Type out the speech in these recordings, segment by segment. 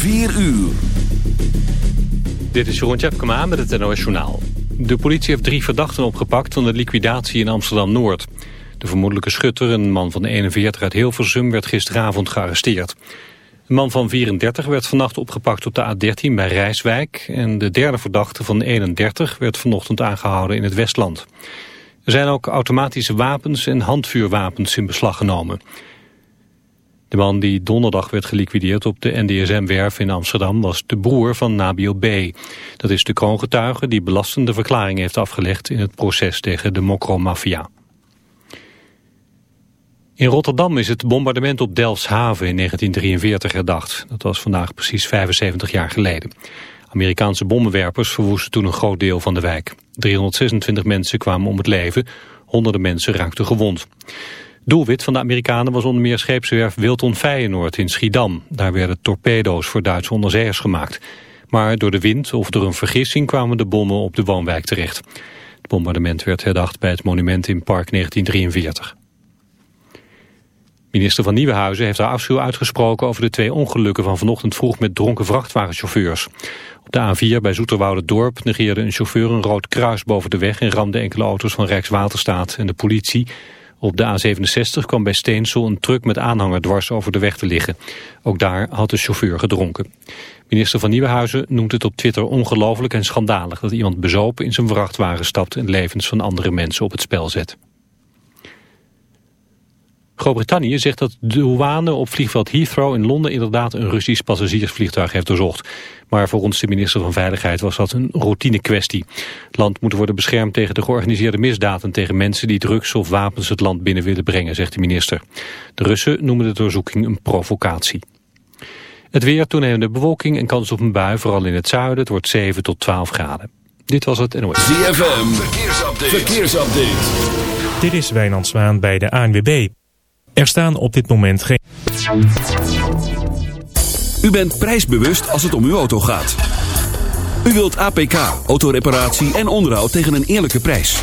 4 uur. Dit is Jeroen Tjepkema met het NOS Journaal. De politie heeft drie verdachten opgepakt van de liquidatie in Amsterdam-Noord. De vermoedelijke schutter, een man van 41 uit Hilversum, werd gisteravond gearresteerd. Een man van 34 werd vannacht opgepakt op de A13 bij Rijswijk... en de derde verdachte van 31 werd vanochtend aangehouden in het Westland. Er zijn ook automatische wapens en handvuurwapens in beslag genomen. De man die donderdag werd geliquideerd op de NDSM-werf in Amsterdam was de broer van Nabil B. Dat is de kroongetuige die belastende verklaring heeft afgelegd in het proces tegen de Mokro-maffia. In Rotterdam is het bombardement op Delfshaven in 1943 herdacht. Dat was vandaag precies 75 jaar geleden. Amerikaanse bommenwerpers verwoesten toen een groot deel van de wijk. 326 mensen kwamen om het leven, honderden mensen raakten gewond. Doelwit van de Amerikanen was onder meer scheepswerf Wilton Feyenoord in Schiedam. Daar werden torpedo's voor Duitse onderzeeërs gemaakt. Maar door de wind of door een vergissing kwamen de bommen op de woonwijk terecht. Het bombardement werd herdacht bij het monument in Park 1943. Minister van Nieuwenhuizen heeft haar afschuw uitgesproken over de twee ongelukken van vanochtend vroeg met dronken vrachtwagenchauffeurs. Op de A4 bij Zoeterwoude Dorp negeerde een chauffeur een rood kruis boven de weg en ramde enkele auto's van Rijkswaterstaat en de politie. Op de A67 kwam bij Steensel een truck met aanhanger dwars over de weg te liggen. Ook daar had de chauffeur gedronken. Minister van Nieuwenhuizen noemt het op Twitter ongelooflijk en schandalig... dat iemand bezopen in zijn vrachtwagen stapt en levens van andere mensen op het spel zet. Groot-Brittannië zegt dat de douane op vliegveld Heathrow in Londen inderdaad een Russisch passagiersvliegtuig heeft doorzocht. Maar volgens de minister van Veiligheid was dat een routine kwestie. Het land moet worden beschermd tegen de georganiseerde misdaden tegen mensen die drugs of wapens het land binnen willen brengen, zegt de minister. De Russen noemen de doorzoeking een provocatie. Het weer, toenemende bewolking en kans op een bui, vooral in het zuiden. Het wordt 7 tot 12 graden. Dit was het NOS. ZFM, verkeersupdate. verkeersupdate. Dit is Wijnand Zwaan bij de ANWB. Er staan op dit moment geen... U bent prijsbewust als het om uw auto gaat. U wilt APK, autoreparatie en onderhoud tegen een eerlijke prijs.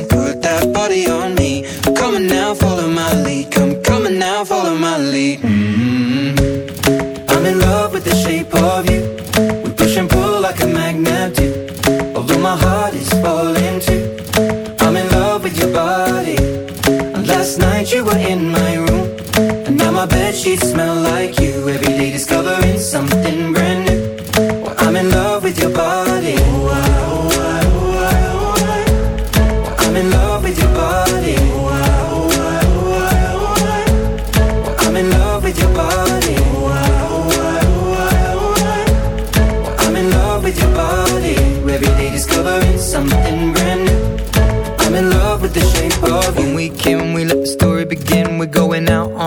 sheets smell like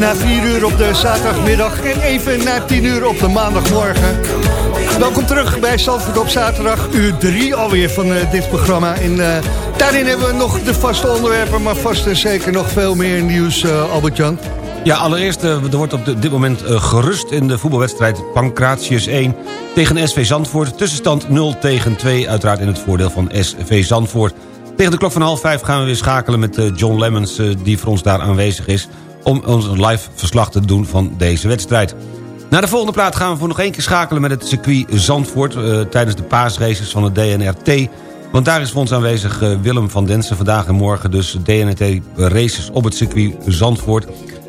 na 4 uur op de zaterdagmiddag en even na 10 uur op de maandagmorgen. Welkom terug bij Zandvoort op zaterdag, uur 3 alweer van eh, dit programma. En eh, daarin hebben we nog de vaste onderwerpen, maar vast en zeker nog veel meer nieuws, eh, Albert-Jan. Ja, allereerst, er wordt op dit moment gerust in de voetbalwedstrijd Pancratius 1 tegen SV Zandvoort. Tussenstand 0 tegen 2, uiteraard in het voordeel van SV Zandvoort. Tegen de klok van half vijf gaan we weer schakelen met John Lemmens... die voor ons daar aanwezig is... om ons live verslag te doen van deze wedstrijd. Na de volgende plaat gaan we voor nog één keer schakelen met het circuit Zandvoort... eh, tijdens de paasraces van het DNRT... Want daar is voor ons aanwezig eh, Willem van Densen vandaag en morgen... dus DNRT races op het circuit Zandvoort.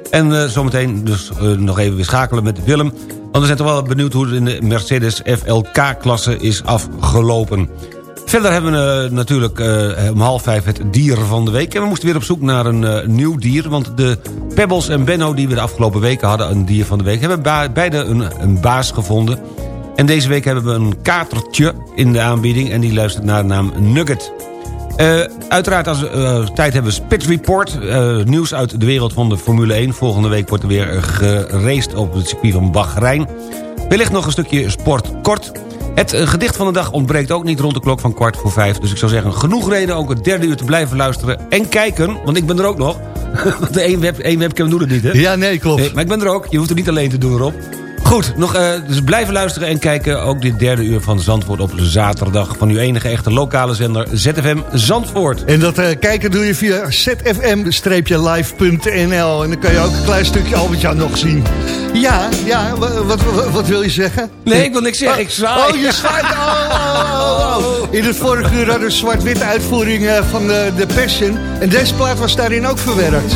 En eh, zometeen dus nog even weer schakelen met Willem. Want we zijn toch wel benieuwd hoe het in de Mercedes FLK-klasse is afgelopen. Verder hebben we eh, natuurlijk eh, om half vijf het dier van de week. En we moesten weer op zoek naar een eh, nieuw dier. Want de Pebbles en Benno die we de afgelopen weken hadden... een dier van de week, hebben beide een, een baas gevonden. En deze week hebben we een katertje in de aanbieding... en die luistert naar de naam Nugget. Uiteraard als eh, tijd hebben we Spit Report. nieuws uit de wereld van de Formule 1. Volgende week wordt er weer geraced op het circuit van Bahrein. Wellicht nog een stukje sport kort. Het eh, gedicht van de dag ontbreekt ook niet rond de klok van kwart voor vijf. Dus ik zou zeggen, genoeg reden ook het derde uur te blijven luisteren en kijken. Want ik ben er ook nog. Want de één, web, één webcam doet het niet, hè? Ja, nee, klopt. Nee, maar ik ben er ook. Je hoeft het niet alleen te doen, Rob. Goed, nog, eh, dus blijven luisteren en kijken. Ook dit derde uur van Zandvoort op zaterdag... van uw enige echte lokale zender ZFM Zandvoort. En dat eh, kijken doe je via zfm-live.nl. En dan kan je ook een klein stukje Albert-Jan nog zien. Ja, ja, wa- wat, wat, wat wil je zeggen? Nee, ik wil niks zeggen. Ik zwaai. Oh, je zwaait. Oh, oh, oh, oh. In het vorige uur hadden we een zwart-witte uitvoering eh, van de, de Passion. En deze plaat was daarin ook verwerkt.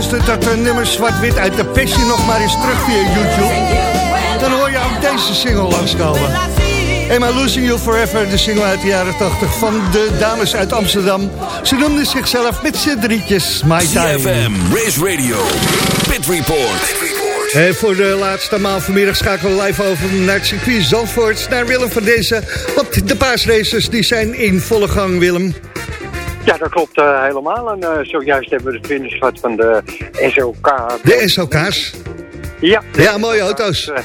Ja, luister dat uh, nummer Zwart-Wit uit de Passion nog maar eens terug via YouTube. Dan hoor je ook deze single langskomen. Emma Losing You Forever, de single uit de jaren 80 van de dames uit Amsterdam. Ze noemden zichzelf met z'n drietjes My Time. CFM, Race Radio, Pit Report. En voor de laatste maal vanmiddag schakelen we live over naar het circuit Zandvoort. Naar Willem van deze. Want de paasraces die zijn in volle gang, Willem. Ja, dat klopt uh, helemaal. En uh, zojuist hebben we de finish gehad van de SOK. De SOK's? Ja. Ja, mooie auto's. Uh,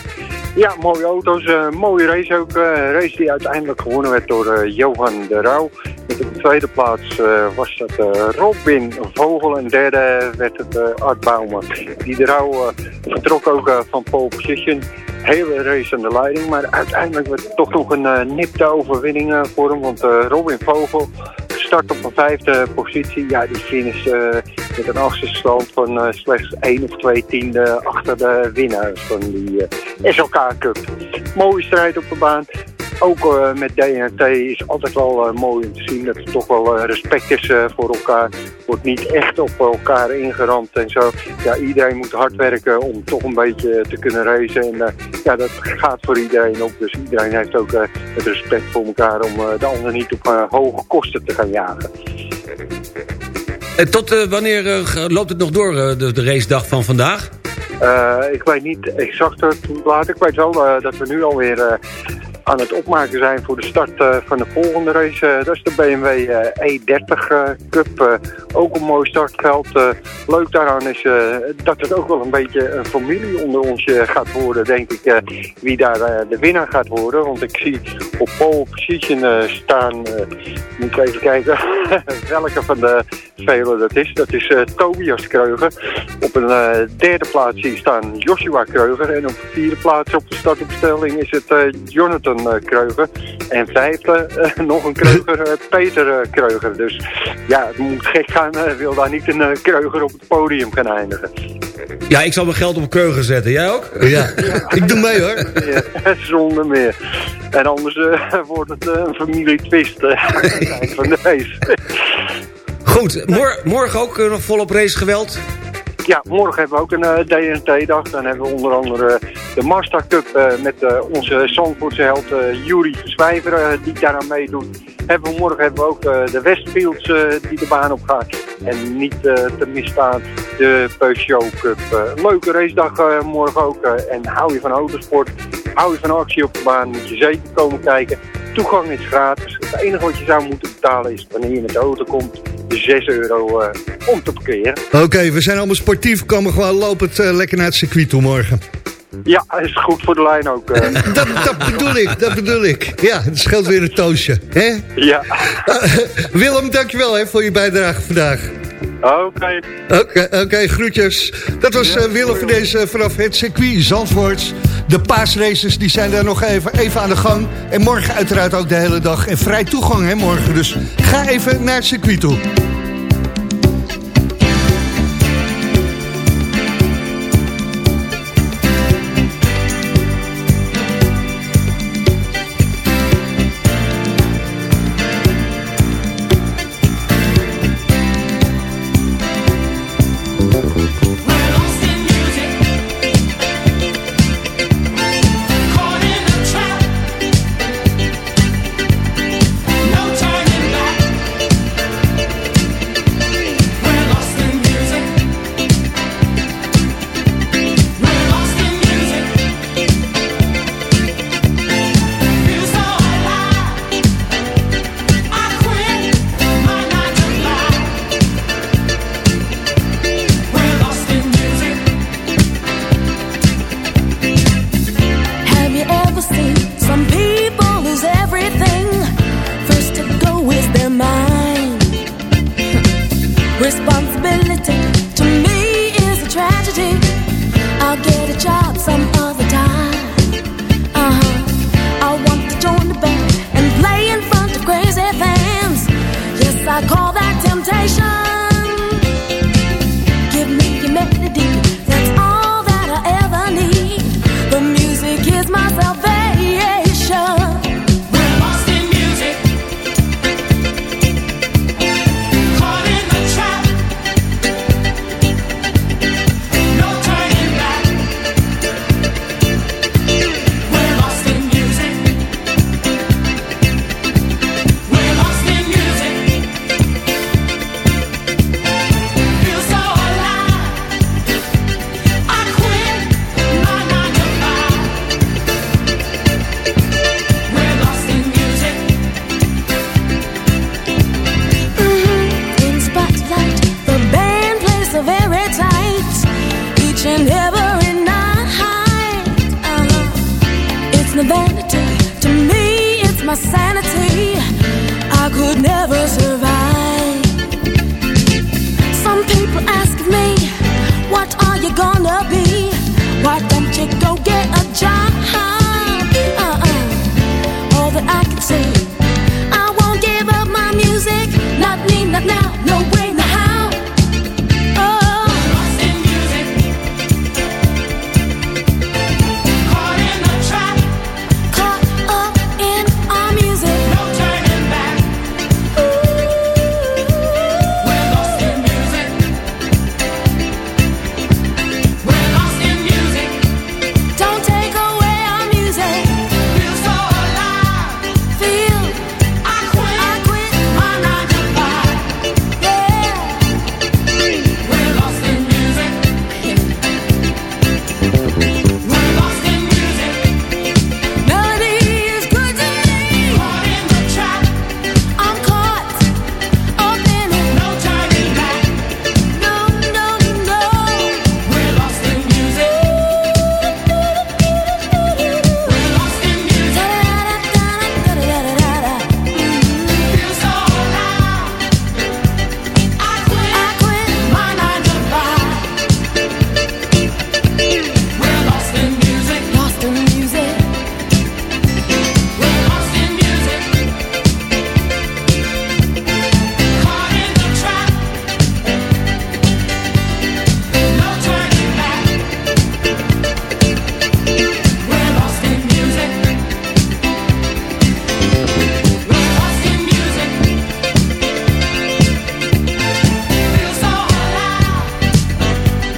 ja, mooie auto's. Mooie race ook. Race die uiteindelijk gewonnen werd door Johan de Rauw. Met op de tweede plaats was dat Robin Vogel. En derde werd het Art Bouwman. Die de Rauw vertrok ook van pole position. Hele race aan de leiding. Maar uiteindelijk werd het toch nog een nipte overwinning voor hem. Want Robin Vogel start op een vijfde positie. Ja, die finish uh, met een achterstand van uh, slechts één of twee tiende achter de winnaars van die uh, SLK Cup. Mooie strijd op de baan. Ook met DNT is altijd wel mooi om te zien dat er toch wel respect is voor elkaar. Wordt niet echt op elkaar ingeramd en zo. Ja, iedereen moet hard werken om toch een beetje te kunnen racen. En ja, dat gaat voor iedereen op. Dus iedereen heeft ook het respect voor elkaar om de ander niet op hoge kosten te gaan jagen. En tot uh, wanneer uh, loopt het nog door, uh, de, de racedag van vandaag? ik weet niet exact hoe laat. Ik weet wel dat we nu alweer aan het opmaken zijn voor de start uh, van de volgende race. Uh, dat is de BMW uh, E30 Cup. ook een mooi startveld. leuk daaraan is dat het ook wel een beetje een familie onder ons gaat worden, denk ik. wie daar de winnaar gaat worden. Want ik zie op pole position staan, moet even kijken welke van de velen dat is. Dat is Tobias Kreuger. Op een derde plaats staan Joshua Kreuger. En op de vierde plaats op de startopstelling is het Jonathan Kreuger. En vijfde uh, nog een Kreuger, uh, Peter uh, Kreuger. Dus ja, het moet gek gaan. wil daar niet een Kreuger op het podium gaan eindigen. Ja, ik zal mijn geld op Kreuger zetten. Jij ook? Ja, ja. ik doe mee hoor. Ja, zonder meer. En anders wordt het een familietwist van de race. Goed, mor morgen ook nog volop racegeweld. Ja, morgen hebben we ook een uh, DNT-dag. Dan hebben we onder andere de Mazda Cup uh, met onze Zandvoortse held Jury Verzwijver die daaraan meedoet. Hebben we morgen hebben we ook de Westfields die de baan op gaan. En niet te misstaan de Peugeot Cup. leuke racedag morgen ook. en hou je van autosport, hou je van actie op de baan, moet je zeker komen kijken. Toegang is gratis. Het enige wat je zou moeten betalen is wanneer je met de auto komt 6 euro uh, om te parkeren. Oké, okay, we zijn allemaal sportief. Komen gewoon lopend uh, lekker naar het circuit toe morgen. Ja, is goed voor de lijn ook. Uh. dat, dat, bedoel ik, dat bedoel ik. Ja, het scheelt weer een toosje. Hè? Ja. Willem, dankjewel hè, voor je bijdrage vandaag. Oké. Okay. Oké, okay, groetjes. Dat was ja, Willem van deze vanaf het circuit Zandvoort. De paasraces die zijn daar nog even, even aan de gang. En morgen uiteraard ook de hele dag. En vrij toegang hè, morgen. Dus ga even naar het circuit toe.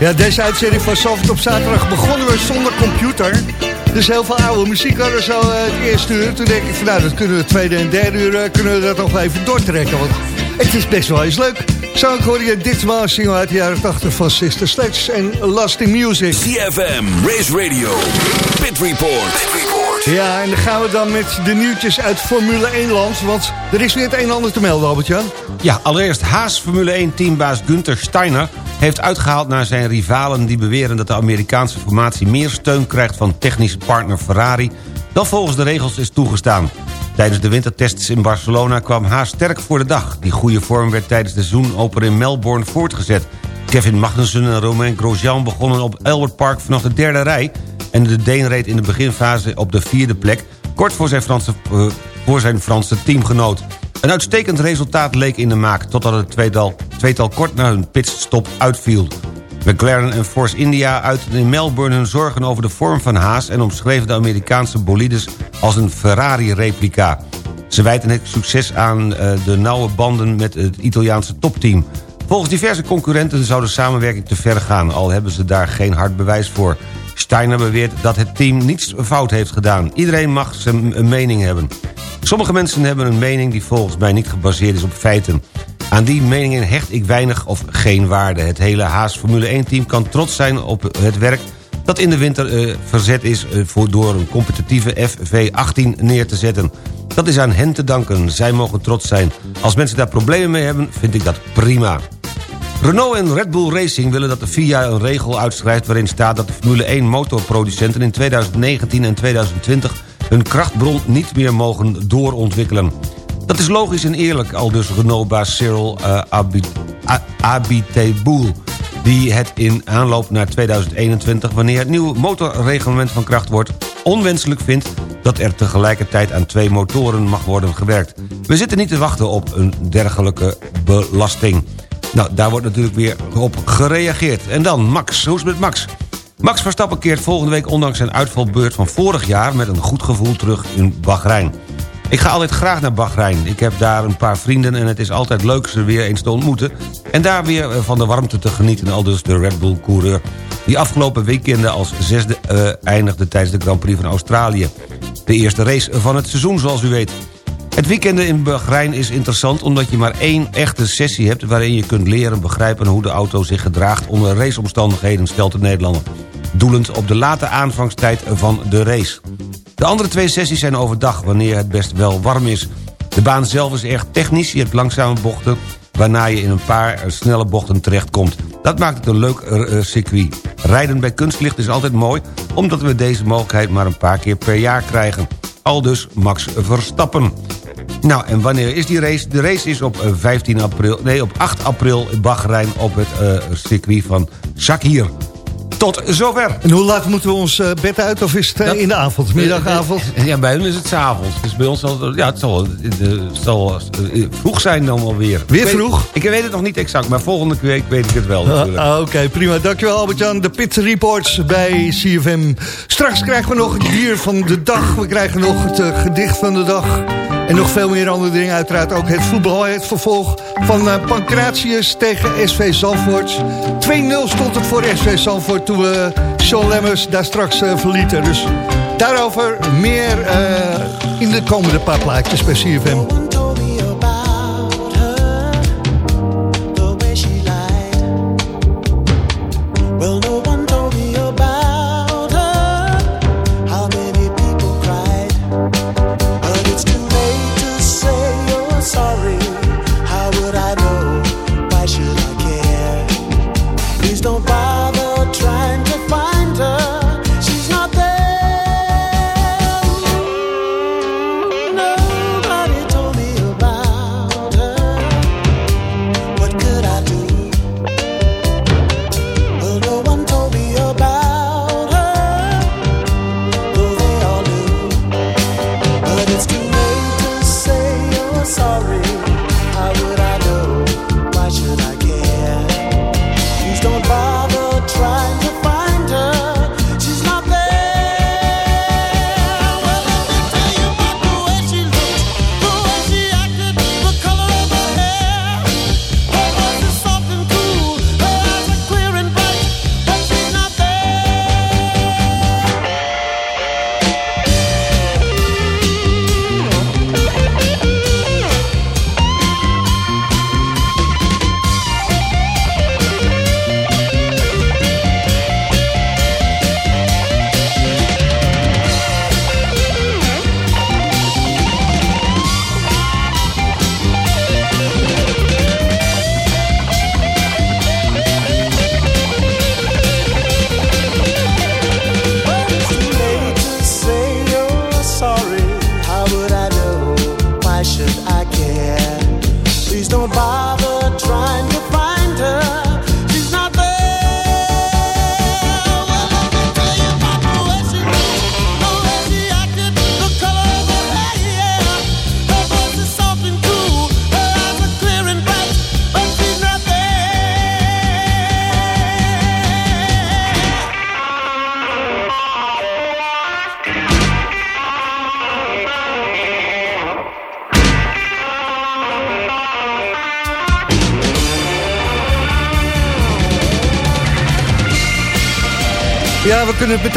Ja, deze uitzending van Salford op zaterdag begonnen we zonder computer. Dus heel veel oude muziek hadden zo uh, het eerste uur. Toen denk ik van nou, dat kunnen we het tweede en derde uur uh, kunnen we dat nog wel even doortrekken. Want het is best wel eens leuk. Zo ik hoor je ditmaal een single uit de jaren 80 van Sister Sledge en Lasting Music. CFM, Race Radio, Pit Report. Pit Report. Ja, en dan gaan we dan met de nieuwtjes uit Formule 1 land. Want er is weer het een en ander te melden, Albert-Jan. Ja, allereerst Haas Formule 1-teambaas Günther Steiner heeft uitgehaald naar zijn rivalen... die beweren dat de Amerikaanse formatie meer steun krijgt van technisch partner Ferrari... dan volgens de regels is toegestaan. Tijdens de wintertests in Barcelona kwam Haas sterk voor de dag. Die goede vorm werd tijdens de seizoenoper in Melbourne voortgezet. Kevin Magnussen en Romain Grosjean begonnen op Albert Park vanaf de derde rij... en de Deen reed in de beginfase op de vierde plek... kort voor zijn Franse, uh, voor zijn Franse teamgenoot. Een uitstekend resultaat leek in de maak... totdat het tweetal, kort na hun pitstop uitviel. McLaren en Force India uiten in Melbourne hun zorgen over de vorm van Haas... en omschreven de Amerikaanse bolides als een Ferrari-replica. Ze wijten het succes aan uh, de nauwe banden met het Italiaanse topteam. Volgens diverse concurrenten zou de samenwerking te ver gaan... al hebben ze daar geen hard bewijs voor. Steiner beweert dat het team niets fout heeft gedaan. Iedereen mag zijn mening hebben. Sommige mensen hebben een mening die volgens mij niet gebaseerd is op feiten. Aan die meningen hecht ik weinig of geen waarde. Het hele Haas Formule 1-team kan trots zijn op het werk... dat in de winter uh, verzet is uh, voor door een competitieve FV18 neer te zetten. Dat is aan hen te danken. Zij mogen trots zijn. Als mensen daar problemen mee hebben, vind ik dat prima. Renault en Red Bull Racing willen dat de FIA een regel uitschrijft... waarin staat dat de Formule 1 motorproducenten in 2019 en 2020 hun krachtbron niet meer mogen doorontwikkelen. Dat is logisch en eerlijk, al dus Renault-baas Cyril uh, Abiteboul... die het in aanloop naar 2021, wanneer het nieuwe motorreglement van kracht wordt... onwenselijk vindt dat er tegelijkertijd aan twee motoren mag worden gewerkt. We zitten niet te wachten op een dergelijke belasting. Nou, daar wordt natuurlijk weer op gereageerd. En dan Max, hoe is het met Max? Max Verstappen keert volgende week ondanks zijn uitvalbeurt van vorig jaar... met een goed gevoel terug in Bahrein. Ik ga altijd graag naar Bahrein. Ik heb daar een paar vrienden en het is altijd leuk ze weer eens te ontmoeten... en daar weer eh, van de warmte te genieten, al dus de Red Bull-coureur... die afgelopen weekenden als zesde uh, eindigde tijdens de Grand Prix van Australië. De eerste race van het seizoen, zoals u weet. Het weekend in Bahrein is interessant omdat je maar één echte sessie hebt... waarin je kunt leren begrijpen hoe de auto zich gedraagt onder raceomstandigheden, stelt de Nederlander. Doelend op de late aanvangstijd van de race. De andere twee sessies zijn overdag, wanneer het best wel warm is. De baan zelf is erg technisch, je hebt langzame bochten... waarna je in een paar snelle bochten terechtkomt. Dat maakt het een leuk uh, circuit. Rijden bij kunstlicht is altijd mooi... omdat we deze mogelijkheid maar een paar keer per jaar krijgen. Al dus Max Verstappen. Nou, en wanneer is die race? De race is op 15 april, nee, op 8 april in Bahrein op het uh, circuit van Shakir. Tot zover. En hoe laat moeten we ons uh, bed uit? Of is het in de avond, middagavond? Ja, bij hun is het s'avonds. Dus bij ons zal, ja, het zal, het zal vroeg zijn dan alweer. Weer ik vroeg? Weet, ik weet het nog niet exact, maar volgende week weet ik het wel natuurlijk. Uh, Oké, okay, prima. Dankjewel Albert-Jan. De Pit Reports bij CFM. Straks krijgen we nog het dier van de dag. We krijgen nog het gedicht van de dag. En nog veel meer andere dingen. Uiteraard ook het voetbal, het vervolg van uh, Pancratius tegen SV Zalvoort. 2-0 stond het voor SV Zalvoort toen we Sean Lemmers daar straks uh, verlieten. Dus daarover meer uh, in de komende paar plaatjes bij CFM.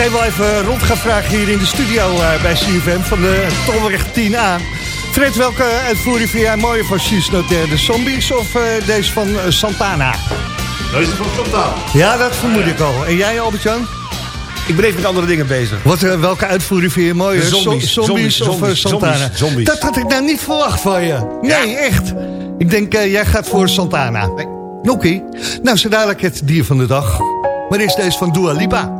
Meteen wel even rond gaan vragen hier in de studio eh, bij CFM van de Tolweg 10A. Fred, welke uitvoering vind jij mooier van She's? De Zombies of eh, deze van eh, Santana? Deze van Santana. Ja, dat vermoed ik al. En jij, Albert-Jan? Ik ben even met andere dingen bezig. Wat, welke uitvoering vind je mooier? Zombies. Zo- zombies, Zombies, of zombies, Santana? zombies. Dat had ik nou niet verwacht van je. Nee, echt. Ik denk, jij gaat voor Santana. Oké. Nou, zo dadelijk het dier van de dag. Maar is deze van Dua Lipa.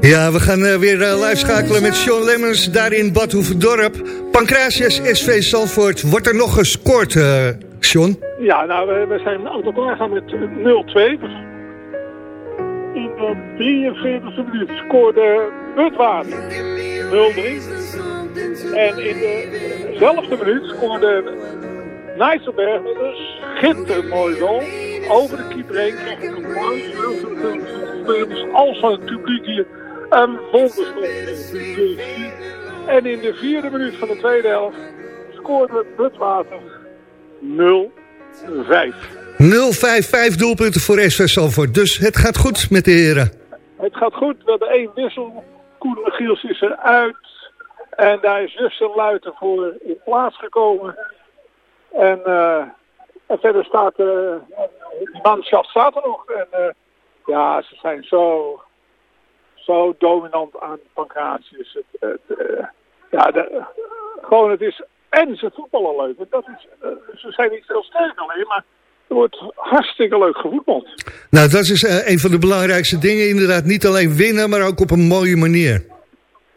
Ja, we gaan eh, weer eh, live schakelen met Sean Lemmens daar in Bad Hoeverdorp. Pancratius SV Zandvoort. Wordt er nog gescoord, eh Sean? Ja, nou, we, we zijn uit elkaar gaan met 0-2. In de 43e minuut scoorde Butwater 0-3. En in dezelfde minuut scoorde Nijsselberg met een schitterend mooi goal. Over de keeper heen kreeg ik een mooi spelers als het publiek hier een wonderschot. En in de vierde minuut van de tweede helft scoorde Butwater 0-5. 0-5-5 doelpunten voor SV. Dus het gaat goed met de heren. Het gaat goed. We hebben één wissel. Koen Giels is eruit. En daar is Justin Luiten voor in plaats gekomen. En, eh, en verder staat eh die manschaft staat er nog. En eh, ja, ze zijn zo, zo dominant aan Pancratius. Het, het, ja, de, gewoon het is... En ze voetballen leuk. Dat is, ze zijn niet veel sterk alleen, maar er wordt hartstikke leuk gevoetbald. Nou, dat is eh, een van de belangrijkste dingen. Inderdaad, niet alleen winnen, maar ook op een mooie manier.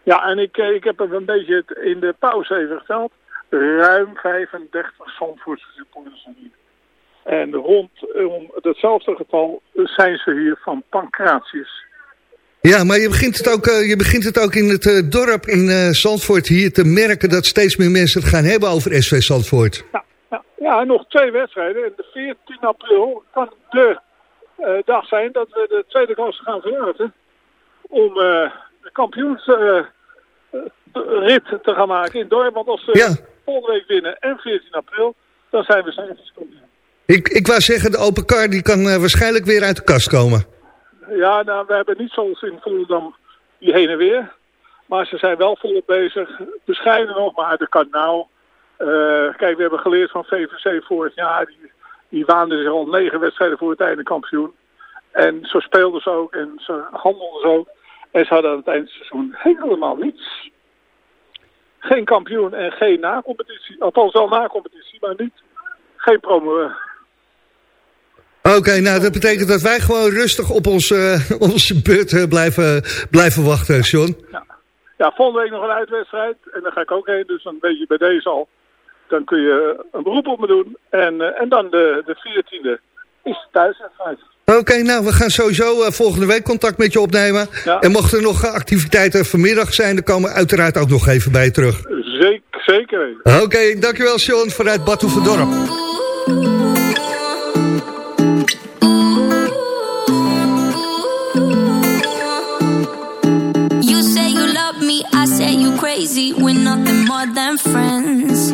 Ja, en ik, eh, ik heb hem een beetje het in de pauze even verteld. Ruim 35 Zandvoortse supporters zijn hier. En rondom hetzelfde getal zijn ze hier van Pancratius. Ja, maar je begint het ook, eh, je begint het ook in het eh, dorp in eh, Zandvoort hier te merken... dat steeds meer mensen het gaan hebben over SV Zandvoort. Ja, ja, nog twee wedstrijden. En de 14 april kan de eh, dag zijn dat we de tweede klasse gaan verlaten. Om eh, de kampioensrit te gaan maken in dorp. Want als we Ja. volgende week winnen en 14 april, dan zijn we kampioen. Ik, ik wou zeggen, de open car die kan eh, waarschijnlijk weer uit de kast komen. Ja, nou, we hebben niet zoals in Volendam die heen en weer. Maar ze zijn wel volop bezig. Bescheiden nog, maar er kan nou Eh, kijk, we hebben geleerd van VVC vorig jaar. Die, die waanden zich al negen wedstrijden voor het einde kampioen. En zo speelden ze ook en ze handelden ze ook. En ze hadden aan het eind van het seizoen helemaal niets. Geen kampioen en geen na-competitie. Althans wel na-competitie, maar niet. Geen promo. Oké, nou dat betekent dat wij gewoon rustig op onze, eh, onze beurt eh, blijven, blijven wachten, John. Ja, volgende week nog een uitwedstrijd. En daar ga ik ook heen, dus dan weet je bij deze al. Dan kun je een beroep op me doen. En, eh, en dan de, de 14e is thuiswedstrijd. Oké, nou we gaan sowieso eh, volgende week contact met je opnemen. Ja. En mochten er nog activiteiten vanmiddag zijn, dan komen we uiteraard ook nog even bij je terug. Zeker, zeker. Oké, dankjewel John vanuit Batuverdorp. You say you love me, I say you crazy. We're nothing more than friends.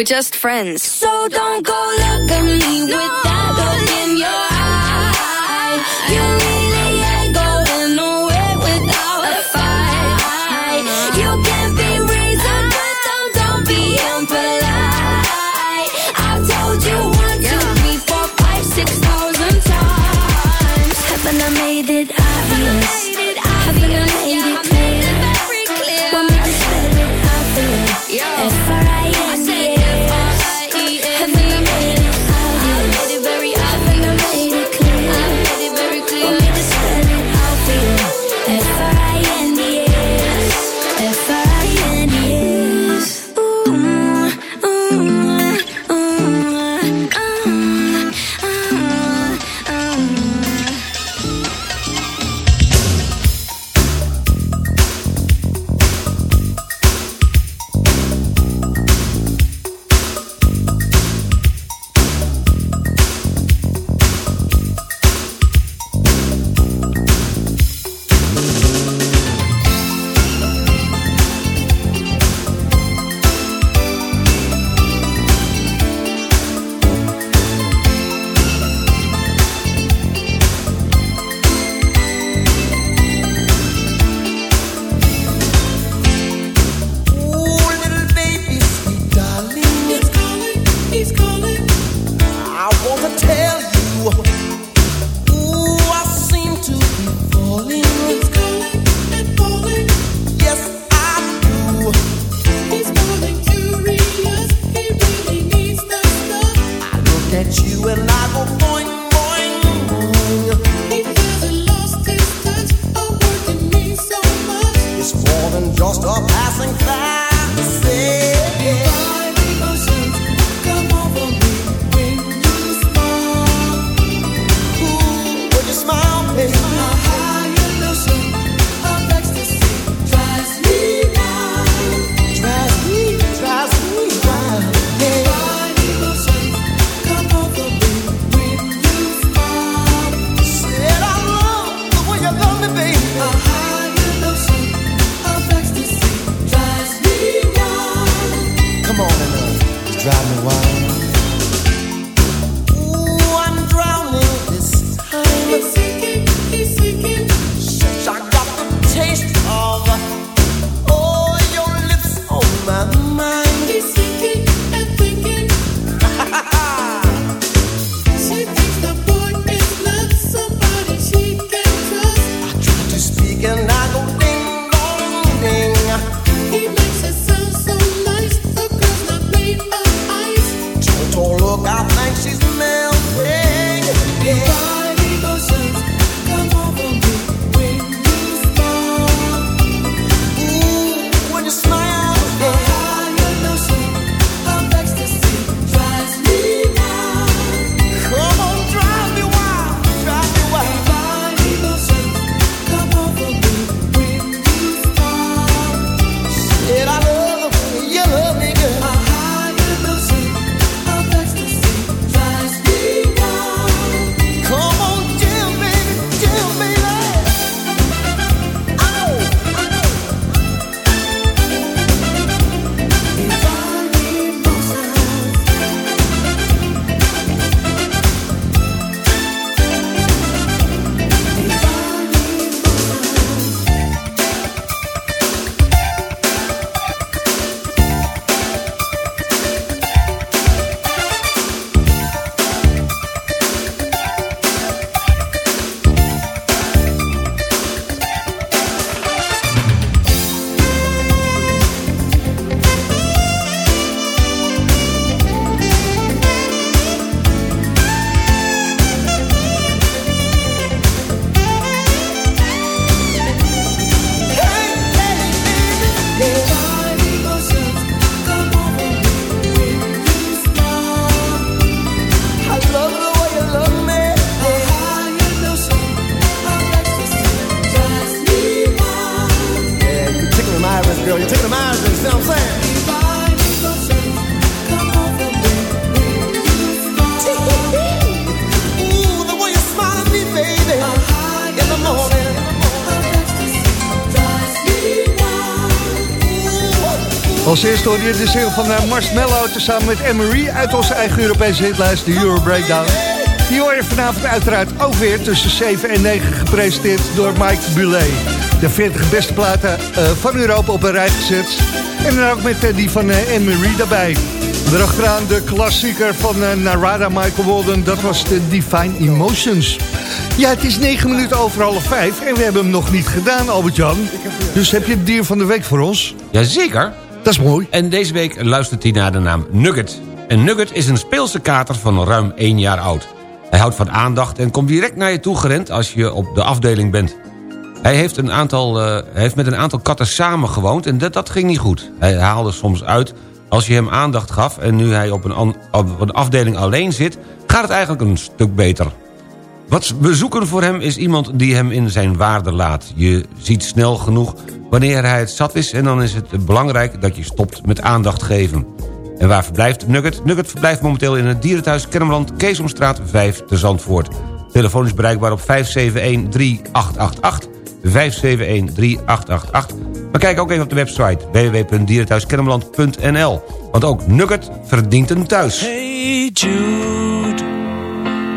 We're just friends. So don't go look at me with that look in your eye. You Als eerste hoor je de single van uh, Marshmallow samen met Emery uit onze eigen Europese hitlijst, de Euro Breakdown. Die hoor je vanavond uiteraard ook weer tussen 7 en 9 gepresenteerd door Mike Bulet. De 40 beste platen uh, van Europa op een rij gezet. En dan ook met uh, die van Emery daarbij. Erachteraan de klassieker van Narada Michael Walden, dat was de Divine Emotions. Ja, het is 9 minuten over half 5 en we hebben hem nog niet gedaan, Albert-Jan. Dus heb je het dier van de week voor ons? Jazeker. Dat is mooi. En deze week luistert hij naar de naam Nugget. En Nugget is een speelse kater van ruim 1 jaar oud. Hij houdt van aandacht en komt direct naar je toe gerend als je op de afdeling bent. Hij heeft, een aantal, uh, heeft met een aantal katten samen gewoond en dat, dat ging niet goed. Hij haalde soms uit als je hem aandacht gaf... en nu hij op een afdeling alleen zit, gaat het eigenlijk een stuk beter. Wat we zoeken voor hem is iemand die hem in zijn waarde laat. Je ziet snel genoeg wanneer hij het zat is... en dan is het belangrijk dat je stopt met aandacht geven. En waar verblijft Nugget? Nugget verblijft momenteel in het dierenthuis Kennemerland... Keesomstraat 5 te Zandvoort. Telefoon is bereikbaar op 571-3888. 571-3888. Maar kijk ook even op de website www.dierenthuiskennemerland.nl. Want ook Nugget verdient een thuis. Hey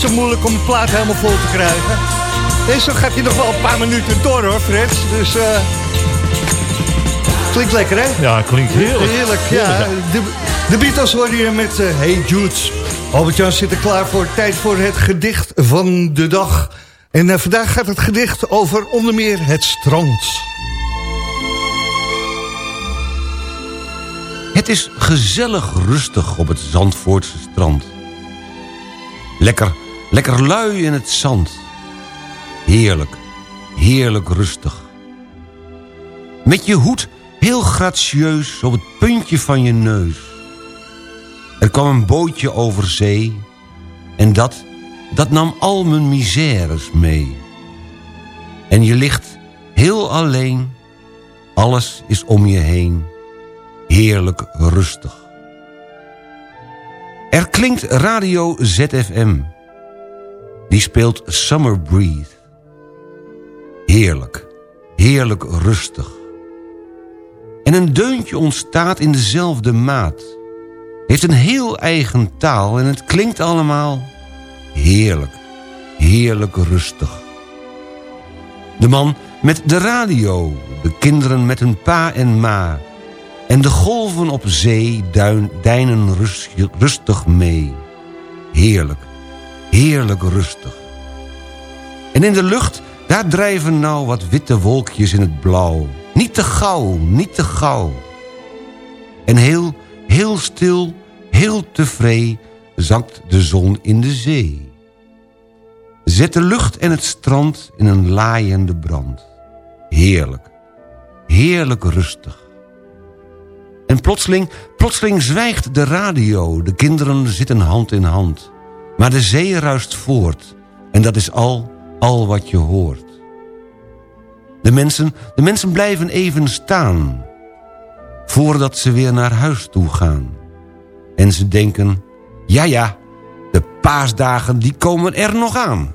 Niet zo moeilijk om een plaat helemaal vol te krijgen. En zo gaat hij nog wel een paar minuten door hoor, Fred. Dus eh klinkt lekker hè? Ja, klinkt heerlijk. Heerlijk, ja. De, de Beatles worden hier met eh, Hey Jude. Albert-Jan zit er klaar voor. Tijd voor het gedicht van de dag. En eh, vandaag gaat het gedicht over onder meer het strand. Het is gezellig rustig op het Zandvoortse strand. Lekker, lekker lui in het zand. Heerlijk, heerlijk rustig. Met je hoed heel gracieus op het puntje van je neus. Er kwam een bootje over zee. En dat, dat nam al mijn misères mee. En je ligt heel alleen. Alles is om je heen. Heerlijk rustig. Er klinkt radio ZFM. Die speelt Summer Breeze. Heerlijk, heerlijk rustig. En een deuntje ontstaat in dezelfde maat. Heeft een heel eigen taal en het klinkt allemaal heerlijk, heerlijk rustig. De man met de radio, de kinderen met hun pa en ma... en de golven op zee duin, deinen rust- rustig mee. Heerlijk, heerlijk rustig. En in de lucht, daar drijven nou wat witte wolkjes in het blauw. Niet te gauw, niet te gauw. En heel, heel stil, heel tevreden zakt de zon in de zee. Zet de lucht en het strand in een laaiende brand. Heerlijk, heerlijk rustig. En plotseling, plotseling zwijgt de radio. De kinderen zitten hand in hand. Maar de zee ruist voort. En dat is al, al wat je hoort. De mensen, de mensen blijven even staan. Voordat ze weer naar huis toe gaan. En ze denken, ja ja, de paasdagen die komen er nog aan.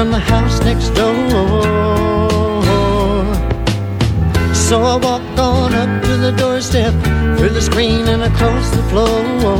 From the house next door. So I walk on up to the doorstep, through the screen and across the floor.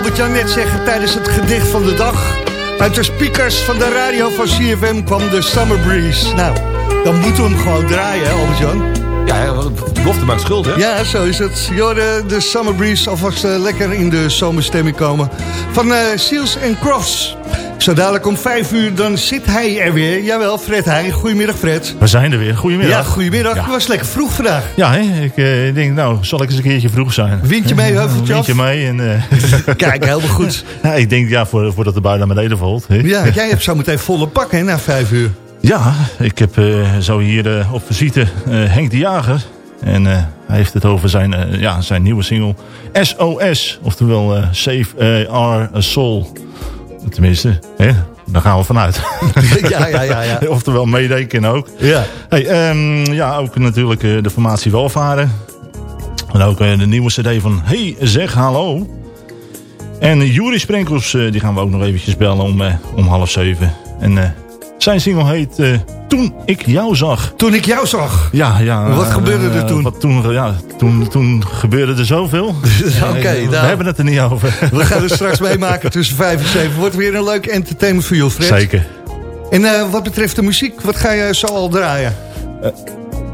Albert-Jan net zeggen tijdens het gedicht van de dag. Uit de speakers van de radio van CFM kwam de Summer Breeze. Nou, dan moeten we hem gewoon draaien, Albert-Jan? Ja, belofte maakt schuld, hè? Ja, zo is het. Jorde, de Summer Breeze, alvast uh, lekker in de zomerstemming komen. Van uh, Seals and Crofts. Zo dadelijk om vijf uur, dan zit hij er weer. Jawel, Fred Heij. Goedemiddag, Fred. We zijn er weer. Goedemiddag. Ja, goedemiddag. Ja. Het was lekker vroeg vandaag. Ja, hè? ik uh, denk, nou, zal ik eens een keertje vroeg zijn. Windje mee, heuveltje Windje mee. En, uh... Kijk, helemaal goed. ja, ik denk, ja, voor, voordat de bui naar beneden valt. Hè? Ja, jij hebt zo meteen volle pak, hè, na vijf uur. Ja, ik heb uh, zo hier op visite Henk de Jager. En hij heeft het over zijn, ja, zijn nieuwe single SOS. Oftewel Save Our Soul. Tenminste, hè? daar gaan we vanuit. ja, ja, ja, ja. Oftewel meedenken ook. Ja. Hey, um, ja, ook natuurlijk uh, de formatie Welvaren. En ook uh, de nieuwe cd van Hey Zeg Hallo. En Juri Sprenkels, die gaan we ook nog eventjes bellen om, om half zeven. En zijn single heet Toen ik jou zag. Toen ik jou zag? Ja, ja. Wat gebeurde er toen? Wat toen, ja, toen, toen gebeurde er zoveel. Oké, okay, we hebben het er niet over. We gaan het straks meemaken tussen 5 en 7. Wordt weer een leuk entertainment voor jou, Fred. Zeker. En wat betreft de muziek, wat ga je zo al draaien?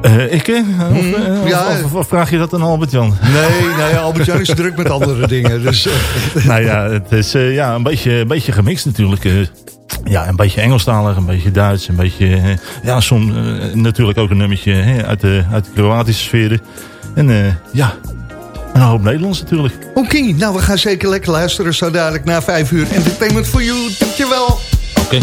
Uh, uh, ik? Of, mm, ja. Of, of, of, vraag je dat aan Albert-Jan? Nee, nee Albert-Jan is druk met andere dingen. Dus, nou ja, het is ja, een, beetje, een beetje gemixt natuurlijk. Ja, een beetje Engelstalig, een beetje Duits, een beetje... ja, soms natuurlijk ook een nummertje uit, de, uit de Kroatische sferen. En ja, een hoop Nederlands natuurlijk. Oké, okay, nou we gaan zeker lekker luisteren zo dadelijk na vijf uur. Entertainment for you, dankjewel. Oké. Okay.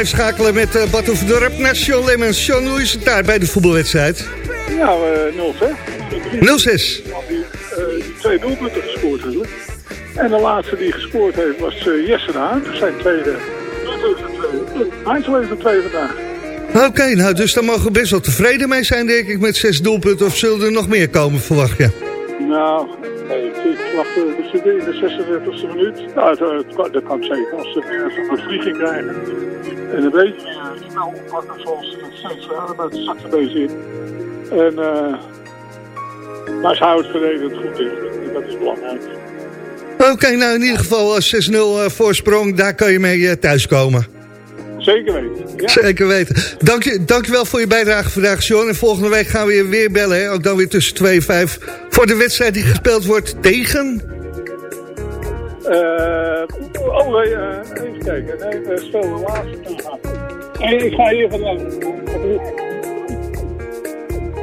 live schakelen met uh, Bart Overdorp naar Sean Lemmens. Sean, hoe is het daar bij de voetbalwedstrijd? Ja, uh, 0-6. 0-6. Die, uh, twee doelpunten gescoord hebben. En de laatste die gescoord heeft was uh, Jesse de Haan. Zijn tweede. Heinz heeft de tweede vandaag. Oké, okay, nou dus daar mogen we best wel tevreden mee zijn, denk ik, met zes doelpunten. Of zullen er nog meer komen, verwacht je? Nou, nee, ik wacht we zitten in de 46e minuut. Nou, dat, dat, dat kan zeker als ze weer zo'n bevlieging krijgen. En een beetje uh, snel oppakken zoals het steeds uh, met de zak er beetje in. En, uh, maar ze houden het verdedigend goed in. En dat is belangrijk. Oké, okay, nou in ieder geval 6-0 uh, voorsprong, daar kan je mee thuiskomen. Zeker weten. Ja. Zeker weten. Dank je, dankjewel voor je bijdrage vandaag, Sean. En volgende week gaan we je weer bellen. Hè? Ook dan weer tussen 2 en 5. Voor de wedstrijd die gespeeld wordt tegen... Uh, oh, uh, even kijken. Nee, we spelen de laatste ik ga hier vandaan.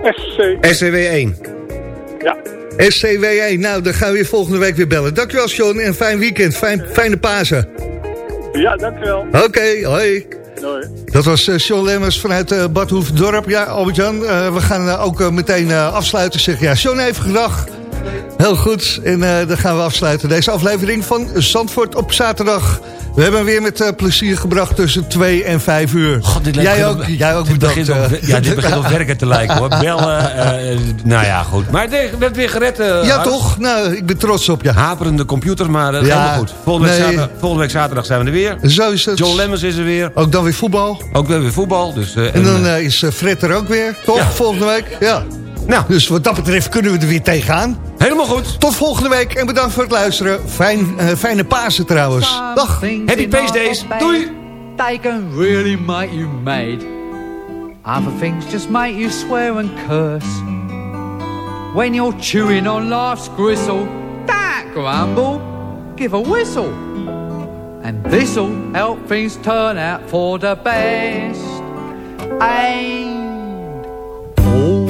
SC. SCW 1. Ja. SCW1. Nou, dan gaan we je volgende week weer bellen. Dankjewel, Sean. En fijn weekend. Fijn, fijne Pasen. Ja, dankjewel. Oké, okay, hoi. Doei. Dat was uh, Sean Lemmers vanuit uh, Badhoefdorp. Ja, Albert-Jan, uh, we gaan ook meteen afsluiten. Zeg ja, Sean even gedag. Heel goed. En eh, dan gaan we afsluiten deze aflevering van Zandvoort op zaterdag. We hebben hem weer met eh, plezier gebracht tussen 2 en 5 uur. God, dit jij, ook, jij ook dit bedankt. begint op, eh. ja, dit begint op werken te lijken hoor. Bellen, nou ja, goed. Maar het werd weer gered. Ja, toch? Nou, ik ben trots op je. Haperende computer, maar dat Ja, helemaal goed. Volgende week, zaterdag, volgende week zaterdag zijn we er weer. Zo is het. John Lemmens is er weer. Ook dan weer voetbal. Ook weer weer voetbal. Dus, eh, En dan is Fred er ook weer, toch? Ja. Volgende week? Ja. Nou. Dus wat dat betreft kunnen we er weer tegenaan. Helemaal goed. Tot volgende week en bedankt voor het luisteren. Fijn, eh, fijne Pasen trouwens. Dag. Happy Pace Doei. They can really make you mad. Other things just make you swear and curse. When you're chewing on life's gristle, don't grumble, give a whistle. And this'll help things turn out for the best. And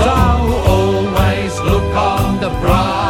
So always look on the bright